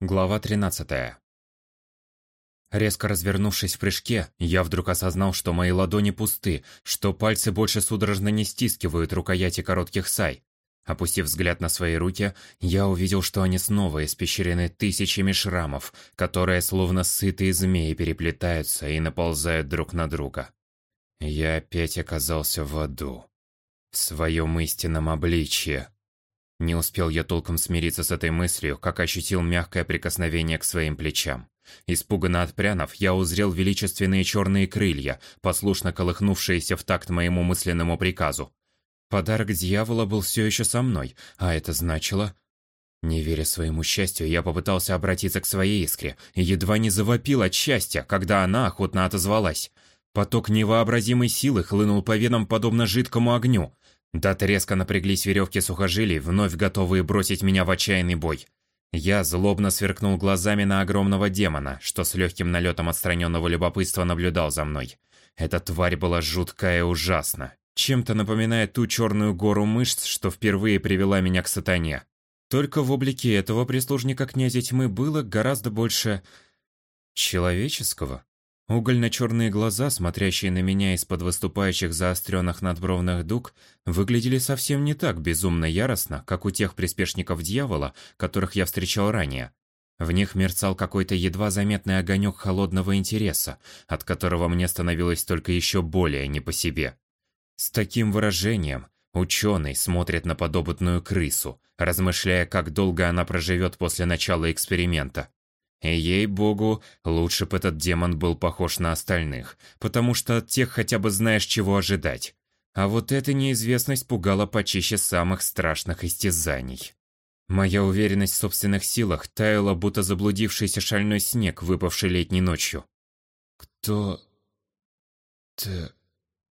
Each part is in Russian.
Глава 13. Резко развернувшись в прыжке, я вдруг осознал, что мои ладони пусты, что пальцы больше судорожно не стискивают рукояти коротких сай. Опустив взгляд на свои руки, я увидел, что они снова испещрены тысячами шрамов, которые словно сытые змеи переплетаются и наползают друг на друга. Я опять оказался в аду. В своем истинном обличье. Не успел я толком смириться с этой мыслью, как ощутил мягкое прикосновение к своим плечам. Испуганно отпрянув, я узрел величественные черные крылья, послушно колыхнувшиеся в такт моему мысленному приказу. Подарок дьявола был все еще со мной, а это значило... Не веря своему счастью, я попытался обратиться к своей искре и едва не завопил от счастья, когда она охотно отозвалась. Поток невообразимой силы хлынул по венам подобно жидкому огню. Даты резко напряглись веревки сухожилий, вновь готовые бросить меня в отчаянный бой. Я злобно сверкнул глазами на огромного демона, что с легким налетом отстраненного любопытства наблюдал за мной. Эта тварь была жуткая и ужасна. Чем-то напоминает ту черную гору мышц, что впервые привела меня к сатане. Только в облике этого прислужника князя тьмы было гораздо больше... человеческого. Угольно-черные глаза, смотрящие на меня из-под выступающих заостренных надбровных дуг, выглядели совсем не так безумно яростно, как у тех приспешников дьявола, которых я встречал ранее. В них мерцал какой-то едва заметный огонек холодного интереса, от которого мне становилось только еще более не по себе. С таким выражением ученый смотрит на подопытную крысу, размышляя, как долго она проживет после начала эксперимента. Ей-богу, лучше бы этот демон был похож на остальных, потому что от тех хотя бы знаешь, чего ожидать. А вот эта неизвестность пугала почище самых страшных истязаний. Моя уверенность в собственных силах таяла, будто заблудившийся шальной снег, выпавший летней ночью. «Кто... ты...»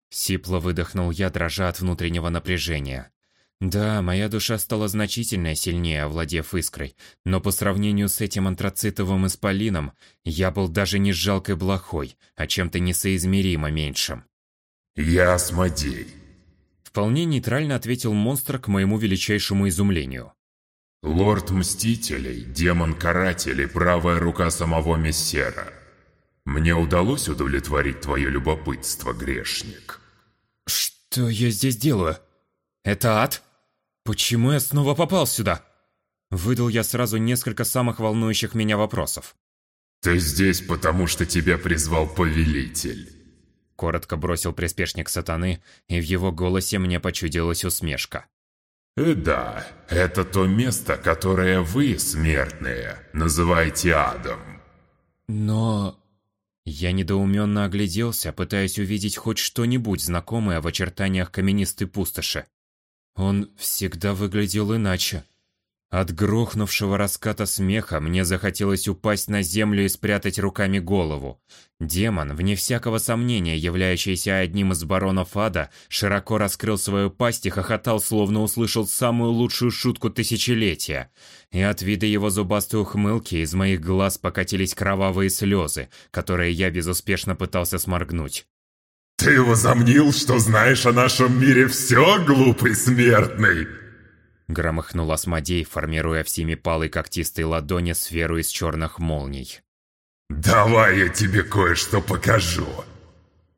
Сипло выдохнул я, дрожа от внутреннего напряжения. Да, моя душа стала значительно сильнее, овладев искрой, но по сравнению с этим антрацитовым исполином, я был даже не жалкой блохой, а чем-то несоизмеримо меньшим. «Я Асмодей», — вполне нейтрально ответил монстр к моему величайшему изумлению. «Лорд Мстителей, демон-каратель и правая рука самого Мессера. Мне удалось удовлетворить твое любопытство, грешник». «Что я здесь делаю? Это ад?» «Почему я снова попал сюда?» Выдал я сразу несколько самых волнующих меня вопросов. «Ты здесь, потому что тебя призвал Повелитель», Коротко бросил приспешник сатаны, и в его голосе мне почудилась усмешка. «И «Э, да, это то место, которое вы, смертные, называете адом». «Но...» Я недоуменно огляделся, пытаясь увидеть хоть что-нибудь знакомое в очертаниях каменистой пустоши. Он всегда выглядел иначе. От грохнувшего раската смеха мне захотелось упасть на землю и спрятать руками голову. Демон, вне всякого сомнения являющийся одним из баронов ада, широко раскрыл свою пасть и хохотал, словно услышал самую лучшую шутку тысячелетия. И от вида его зубастой ухмылки из моих глаз покатились кровавые слезы, которые я безуспешно пытался сморгнуть. «Ты возомнил, что знаешь о нашем мире все, глупый смертный?» Громыхнул Асмодей, формируя в семипалой когтистой ладони сферу из черных молний. «Давай я тебе кое-что покажу!»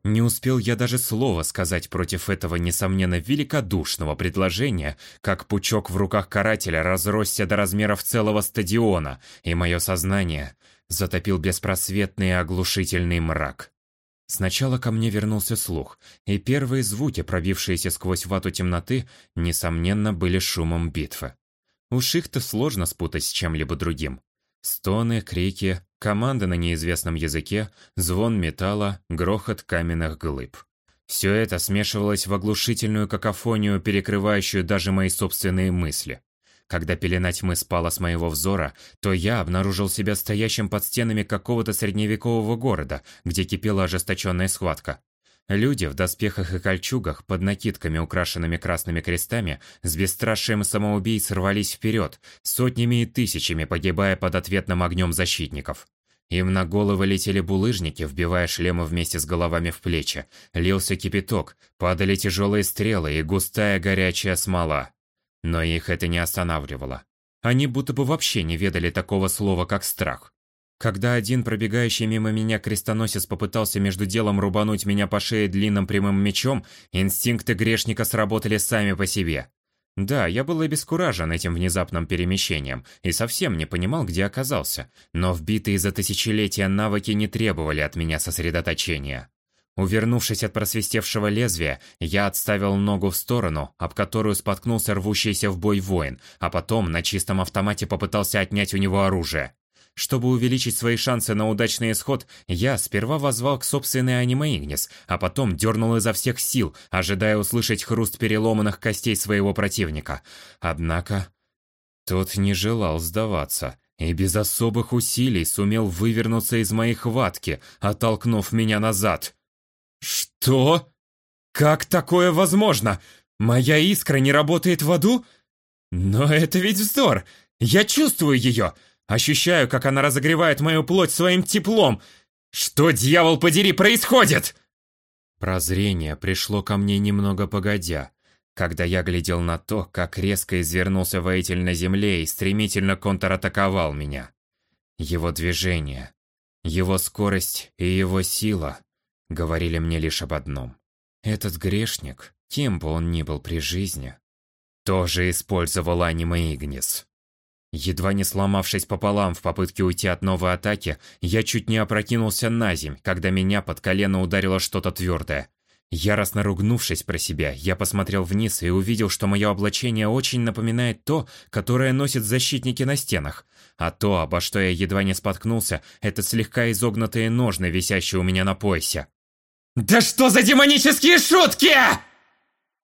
Не успел я даже слова сказать против этого, несомненно, великодушного предложения, как пучок в руках карателя разросся до размеров целого стадиона, и мое сознание затопил беспросветный и оглушительный мрак. Сначала ко мне вернулся слух, и первые звуки, пробившиеся сквозь вату темноты, несомненно, были шумом битвы. Уж их-то сложно спутать с чем-либо другим. Стоны, крики, команды на неизвестном языке, звон металла, грохот каменных глыб. Все это смешивалось в оглушительную какофонию, перекрывающую даже мои собственные мысли. Когда пелена тьмы спала с моего взора, то я обнаружил себя стоящим под стенами какого-то средневекового города, где кипела ожесточенная схватка. Люди в доспехах и кольчугах, под накидками, украшенными красными крестами, с бесстрашием самоубийц рвались вперед, сотнями и тысячами погибая под ответным огнем защитников. Им на головы летели булыжники, вбивая шлемы вместе с головами в плечи. Лился кипяток, падали тяжелые стрелы и густая горячая смола. Но их это не останавливало. Они будто бы вообще не ведали такого слова, как страх. Когда один пробегающий мимо меня крестоносец попытался между делом рубануть меня по шее длинным прямым мечом, инстинкты грешника сработали сами по себе. Да, я был обескуражен этим внезапным перемещением и совсем не понимал, где оказался, но вбитые за тысячелетия навыки не требовали от меня сосредоточения. Увернувшись от просвистевшего лезвия, я отставил ногу в сторону, об которую споткнулся рвущийся в бой воин, а потом на чистом автомате попытался отнять у него оружие. Чтобы увеличить свои шансы на удачный исход, я сперва возвал к собственной аниме Игнис, а потом дернул изо всех сил, ожидая услышать хруст переломанных костей своего противника. Однако... Тот не желал сдаваться и без особых усилий сумел вывернуться из моей хватки, оттолкнув меня назад. «Что? Как такое возможно? Моя искра не работает в аду? Но это ведь вздор! Я чувствую ее! Ощущаю, как она разогревает мою плоть своим теплом. Что, дьявол подери, происходит? Прозрение пришло ко мне немного погодя, когда я глядел на то, как резко извернулся воитель на земле и стремительно контратаковал меня. Его движение, его скорость и его сила говорили мне лишь об одном. Этот грешник, кем бы он ни был при жизни, тоже использовал аниме Игнис. Едва не сломавшись пополам в попытке уйти от новой атаки, я чуть не опрокинулся на земь, когда меня под колено ударило что-то твердое. Яростно ругнувшись про себя, я посмотрел вниз и увидел, что мое облачение очень напоминает то, которое носят защитники на стенах. А то, обо что я едва не споткнулся, это слегка изогнутые ножны, висящие у меня на поясе. «Да что за демонические шутки!»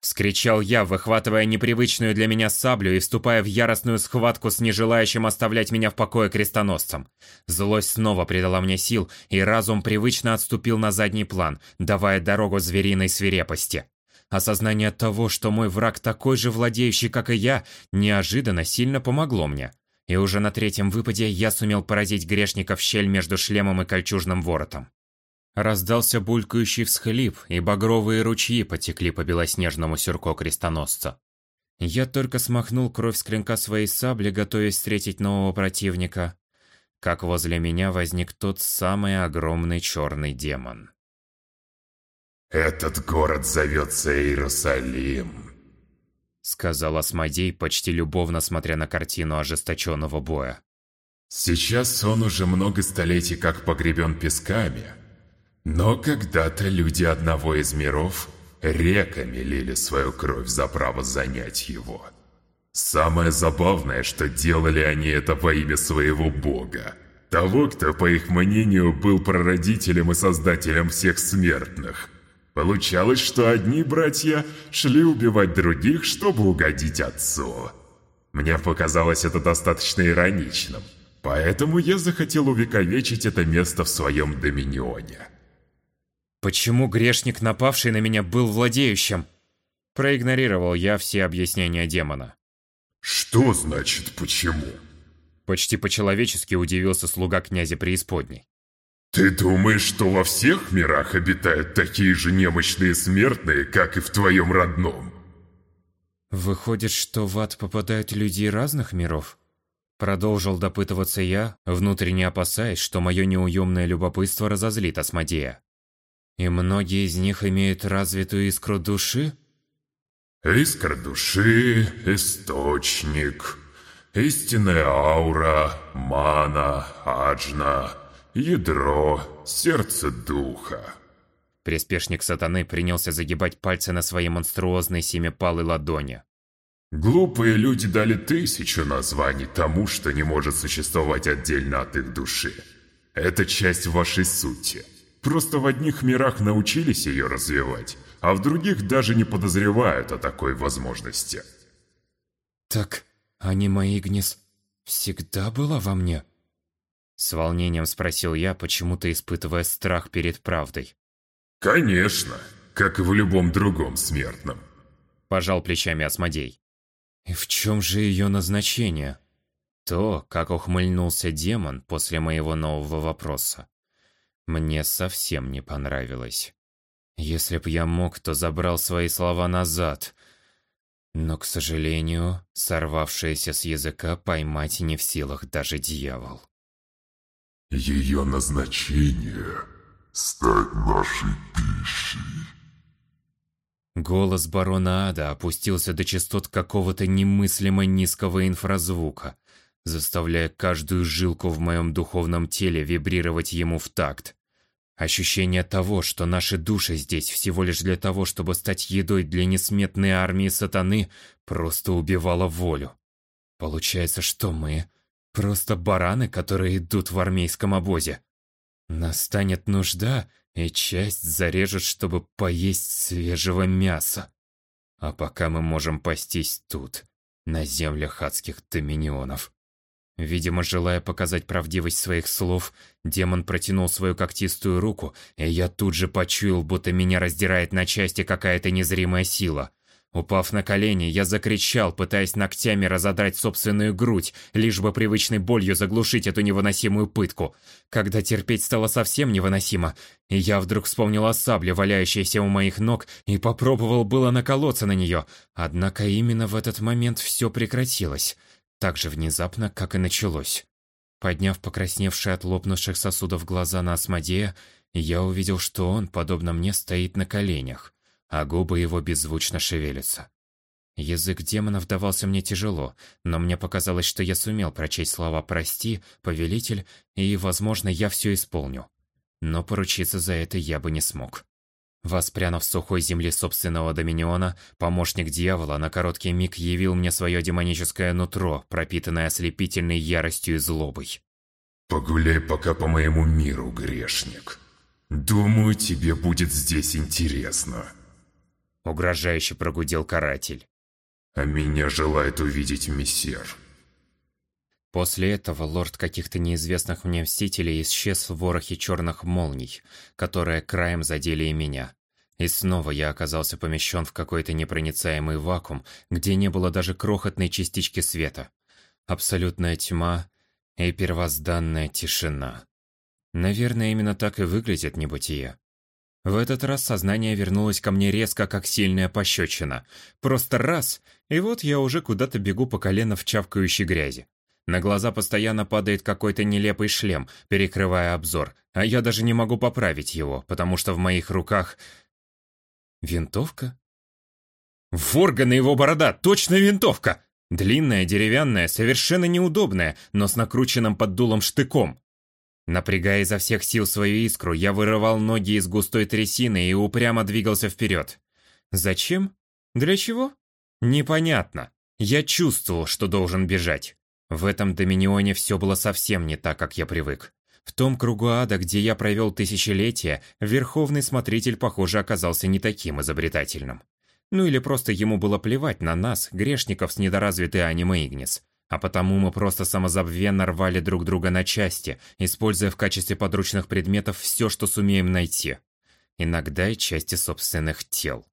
Скричал я, выхватывая непривычную для меня саблю и вступая в яростную схватку с нежелающим оставлять меня в покое крестоносцем. Злость снова придала мне сил, и разум привычно отступил на задний план, давая дорогу звериной свирепости. Осознание того, что мой враг такой же владеющий, как и я, неожиданно сильно помогло мне. И уже на третьем выпаде я сумел поразить грешника в щель между шлемом и кольчужным воротом. Раздался булькающий всхлип, и багровые ручьи потекли по белоснежному сюрко крестоносца. Я только смахнул кровь с клинка своей сабли, готовясь встретить нового противника, как возле меня возник тот самый огромный черный демон. «Этот город зовется Иерусалим», — сказал Асмодей, почти любовно смотря на картину ожесточенного боя. «Сейчас он уже много столетий как погребен песками, но когда-то люди одного из миров реками лили свою кровь за право занять его. Самое забавное, что делали они это во имя своего бога. Того, кто, по их мнению, был прародителем и создателем всех смертных. Получалось, что одни братья шли убивать других, чтобы угодить отцу. Мне показалось это достаточно ироничным. Поэтому я захотел увековечить это место в своем доминионе. Почему грешник, напавший на меня, был владеющим? Проигнорировал я все объяснения демона. Что значит «почему»? Почти по-человечески удивился слуга князя преисподней. Ты думаешь, что во всех мирах обитают такие же немощные смертные, как и в твоем родном? Выходит, что в ад попадают люди разных миров? Продолжил допытываться я, внутренне опасаясь, что мое неуемное любопытство разозлит Асмодея. И многие из них имеют развитую искру души? Искра души, источник, истинная аура, мана, аджна, ядро, сердце духа. Приспешник сатаны принялся загибать пальцы на своей монструозной семипалой ладони. Глупые люди дали тысячу названий тому, что не может существовать отдельно от их души. Это часть вашей сути. Просто в одних мирах научились ее развивать, а в других даже не подозревают о такой возможности. Так, аниме Игнис всегда была во мне? С волнением спросил я, почему-то испытывая страх перед правдой. Конечно, как и в любом другом смертном. Пожал плечами Асмодей. И в чем же ее назначение? То, как ухмыльнулся демон после моего нового вопроса мне совсем не понравилось. Если б я мог, то забрал свои слова назад. Но, к сожалению, сорвавшееся с языка поймать не в силах даже дьявол. Ее назначение — стать нашей пищей. Голос барона Ада опустился до частот какого-то немыслимо низкого инфразвука, заставляя каждую жилку в моем духовном теле вибрировать ему в такт. Ощущение того, что наши души здесь всего лишь для того, чтобы стать едой для несметной армии сатаны, просто убивало волю. Получается, что мы просто бараны, которые идут в армейском обозе. Настанет нужда, и часть зарежут, чтобы поесть свежего мяса. А пока мы можем пастись тут, на землях адских доминионов. Видимо, желая показать правдивость своих слов, демон протянул свою когтистую руку, и я тут же почуял, будто меня раздирает на части какая-то незримая сила. Упав на колени, я закричал, пытаясь ногтями разодрать собственную грудь, лишь бы привычной болью заглушить эту невыносимую пытку. Когда терпеть стало совсем невыносимо, я вдруг вспомнил о сабле, валяющейся у моих ног, и попробовал было наколоться на нее. Однако именно в этот момент все прекратилось. Так же внезапно, как и началось. Подняв покрасневшие от лопнувших сосудов глаза на Асмодея, я увидел, что он, подобно мне, стоит на коленях а губы его беззвучно шевелятся. Язык демонов давался мне тяжело, но мне показалось, что я сумел прочесть слова «прости», «повелитель» и, возможно, я все исполню. Но поручиться за это я бы не смог. Воспрянув сухой земли собственного доминиона, помощник дьявола на короткий миг явил мне свое демоническое нутро, пропитанное ослепительной яростью и злобой. «Погуляй пока по моему миру, грешник. Думаю, тебе будет здесь интересно». Угрожающе прогудел каратель. «А меня желает увидеть мессер». После этого лорд каких-то неизвестных мне мстителей исчез в ворохе черных молний, которые краем задели и меня. И снова я оказался помещен в какой-то непроницаемый вакуум, где не было даже крохотной частички света. Абсолютная тьма и первозданная тишина. Наверное, именно так и выглядит небытие. В этот раз сознание вернулось ко мне резко, как сильная пощечина. Просто раз, и вот я уже куда-то бегу по колено в чавкающей грязи. На глаза постоянно падает какой-то нелепый шлем, перекрывая обзор, а я даже не могу поправить его, потому что в моих руках... Винтовка? Ворган и его борода, точно винтовка! Длинная, деревянная, совершенно неудобная, но с накрученным под дулом штыком. Напрягая изо всех сил свою искру, я вырывал ноги из густой трясины и упрямо двигался вперед. Зачем? Для чего? Непонятно. Я чувствовал, что должен бежать. В этом доминионе все было совсем не так, как я привык. В том кругу ада, где я провел тысячелетия, Верховный Смотритель, похоже, оказался не таким изобретательным. Ну или просто ему было плевать на нас, грешников с недоразвитой аниме Игнис. А потому мы просто самозабвенно рвали друг друга на части, используя в качестве подручных предметов все, что сумеем найти. Иногда и части собственных тел.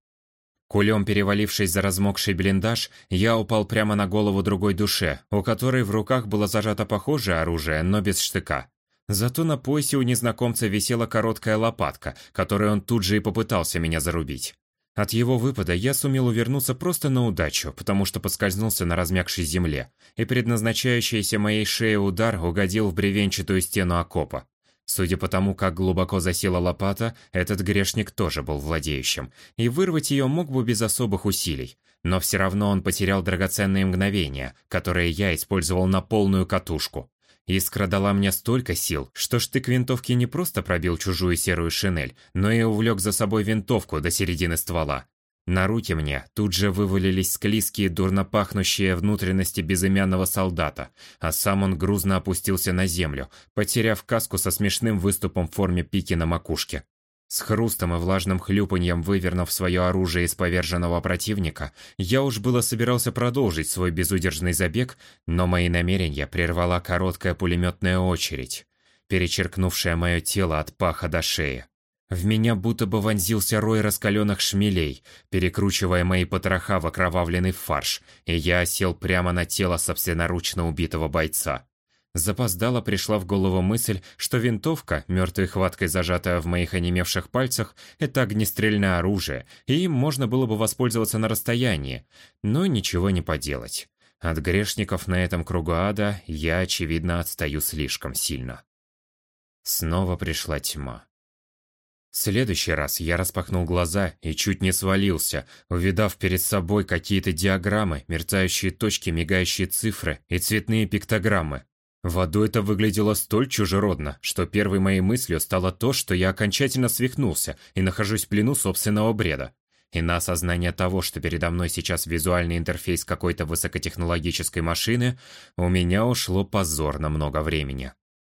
Кулем перевалившись за размокший блиндаж, я упал прямо на голову другой душе, у которой в руках было зажато похожее оружие, но без штыка. Зато на поясе у незнакомца висела короткая лопатка, которой он тут же и попытался меня зарубить. От его выпада я сумел увернуться просто на удачу, потому что поскользнулся на размягшей земле, и предназначающийся моей шее удар угодил в бревенчатую стену окопа. Судя по тому, как глубоко засела лопата, этот грешник тоже был владеющим, и вырвать ее мог бы без особых усилий. Но все равно он потерял драгоценные мгновения, которые я использовал на полную катушку. Искра дала мне столько сил, что штык винтовки не просто пробил чужую серую шинель, но и увлек за собой винтовку до середины ствола. На руки мне тут же вывалились склизкие, дурно пахнущие внутренности безымянного солдата, а сам он грузно опустился на землю, потеряв каску со смешным выступом в форме пики на макушке. С хрустом и влажным хлюпаньем вывернув свое оружие из поверженного противника, я уж было собирался продолжить свой безудержный забег, но мои намерения прервала короткая пулеметная очередь, перечеркнувшая мое тело от паха до шеи. В меня будто бы вонзился рой раскаленных шмелей, перекручивая мои потроха в окровавленный фарш, и я осел прямо на тело собственноручно убитого бойца. Запоздало пришла в голову мысль, что винтовка, мертвой хваткой зажатая в моих онемевших пальцах, это огнестрельное оружие, и им можно было бы воспользоваться на расстоянии. Но ничего не поделать. От грешников на этом кругу ада я, очевидно, отстаю слишком сильно. Снова пришла тьма. В следующий раз я распахнул глаза и чуть не свалился, увидав перед собой какие-то диаграммы, мерцающие точки, мигающие цифры и цветные пиктограммы. В аду это выглядело столь чужеродно, что первой моей мыслью стало то, что я окончательно свихнулся и нахожусь в плену собственного бреда. И на осознание того, что передо мной сейчас визуальный интерфейс какой-то высокотехнологической машины, у меня ушло позорно много времени.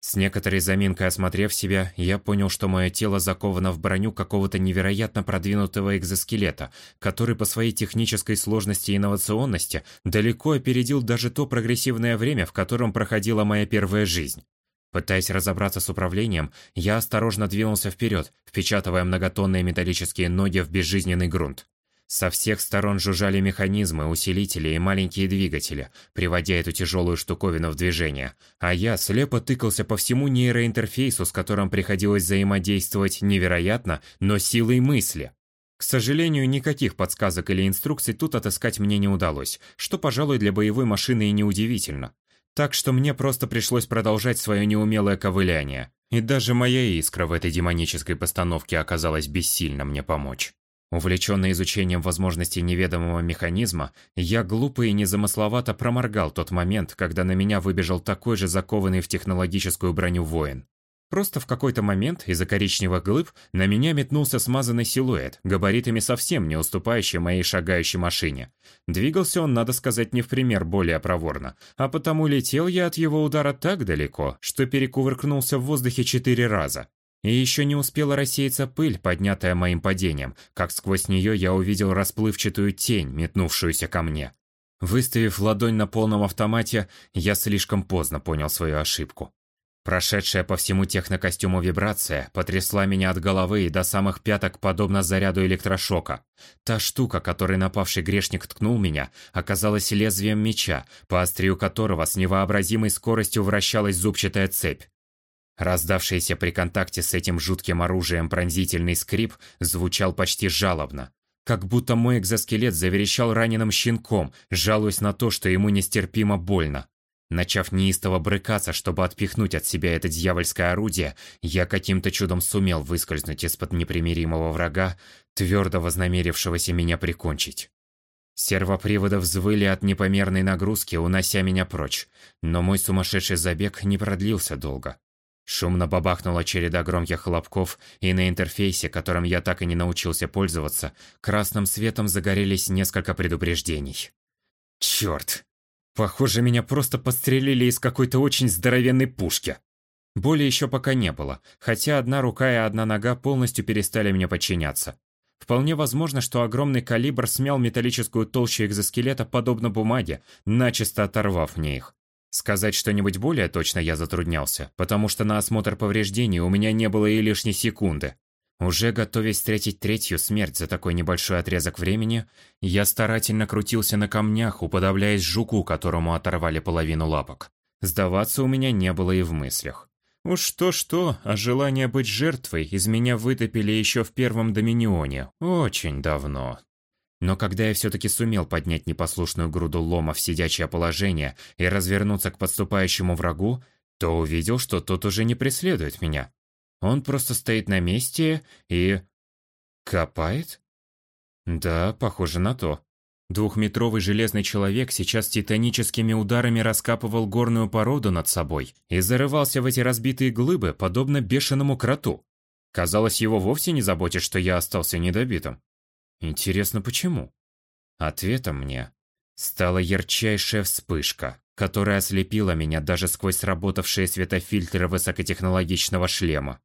С некоторой заминкой осмотрев себя, я понял, что мое тело заковано в броню какого-то невероятно продвинутого экзоскелета, который по своей технической сложности и инновационности далеко опередил даже то прогрессивное время, в котором проходила моя первая жизнь. Пытаясь разобраться с управлением, я осторожно двинулся вперед, впечатывая многотонные металлические ноги в безжизненный грунт. Со всех сторон жужжали механизмы, усилители и маленькие двигатели, приводя эту тяжелую штуковину в движение. А я слепо тыкался по всему нейроинтерфейсу, с которым приходилось взаимодействовать невероятно, но силой мысли. К сожалению, никаких подсказок или инструкций тут отыскать мне не удалось, что, пожалуй, для боевой машины и неудивительно. Так что мне просто пришлось продолжать свое неумелое ковыляние. И даже моя искра в этой демонической постановке оказалась бессильна мне помочь. Увлеченный изучением возможностей неведомого механизма, я глупо и незамысловато проморгал тот момент, когда на меня выбежал такой же закованный в технологическую броню воин. Просто в какой-то момент из-за коричневых глыб на меня метнулся смазанный силуэт, габаритами совсем не уступающий моей шагающей машине. Двигался он, надо сказать, не в пример более проворно, а потому летел я от его удара так далеко, что перекувыркнулся в воздухе четыре раза. И еще не успела рассеяться пыль, поднятая моим падением, как сквозь нее я увидел расплывчатую тень, метнувшуюся ко мне. Выставив ладонь на полном автомате, я слишком поздно понял свою ошибку. Прошедшая по всему технокостюму вибрация потрясла меня от головы и до самых пяток, подобно заряду электрошока. Та штука, которой напавший грешник ткнул меня, оказалась лезвием меча, по острию которого с невообразимой скоростью вращалась зубчатая цепь. Раздавшийся при контакте с этим жутким оружием пронзительный скрип звучал почти жалобно. Как будто мой экзоскелет заверещал раненым щенком, жалуясь на то, что ему нестерпимо больно. Начав неистово брыкаться, чтобы отпихнуть от себя это дьявольское орудие, я каким-то чудом сумел выскользнуть из-под непримиримого врага, твердо вознамерившегося меня прикончить. Сервоприводы взвыли от непомерной нагрузки, унося меня прочь, но мой сумасшедший забег не продлился долго. Шумно бабахнула череда громких хлопков, и на интерфейсе, которым я так и не научился пользоваться, красным светом загорелись несколько предупреждений. Черт! Похоже, меня просто подстрелили из какой-то очень здоровенной пушки. Боли еще пока не было, хотя одна рука и одна нога полностью перестали мне подчиняться. Вполне возможно, что огромный калибр смял металлическую толщу экзоскелета подобно бумаге, начисто оторвав мне их. Сказать что-нибудь более точно я затруднялся, потому что на осмотр повреждений у меня не было и лишней секунды. Уже готовясь встретить третью смерть за такой небольшой отрезок времени, я старательно крутился на камнях, уподобляясь жуку, которому оторвали половину лапок. Сдаваться у меня не было и в мыслях. Уж что-что, а желание быть жертвой из меня вытопили еще в первом Доминионе, очень давно. Но когда я все-таки сумел поднять непослушную груду лома в сидячее положение и развернуться к подступающему врагу, то увидел, что тот уже не преследует меня. Он просто стоит на месте и... Копает? Да, похоже на то. Двухметровый железный человек сейчас титаническими ударами раскапывал горную породу над собой и зарывался в эти разбитые глыбы, подобно бешеному кроту. Казалось, его вовсе не заботит, что я остался недобитым. Интересно, почему? Ответом мне стала ярчайшая вспышка, которая ослепила меня даже сквозь сработавшие светофильтры высокотехнологичного шлема.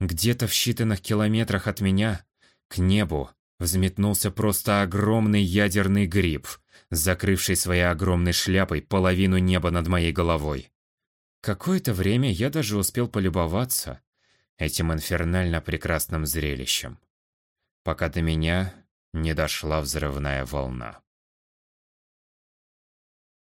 Где-то в считанных километрах от меня, к небу, взметнулся просто огромный ядерный гриб, закрывший своей огромной шляпой половину неба над моей головой. Какое-то время я даже успел полюбоваться этим инфернально прекрасным зрелищем. Пока до меня не дошла взрывная волна.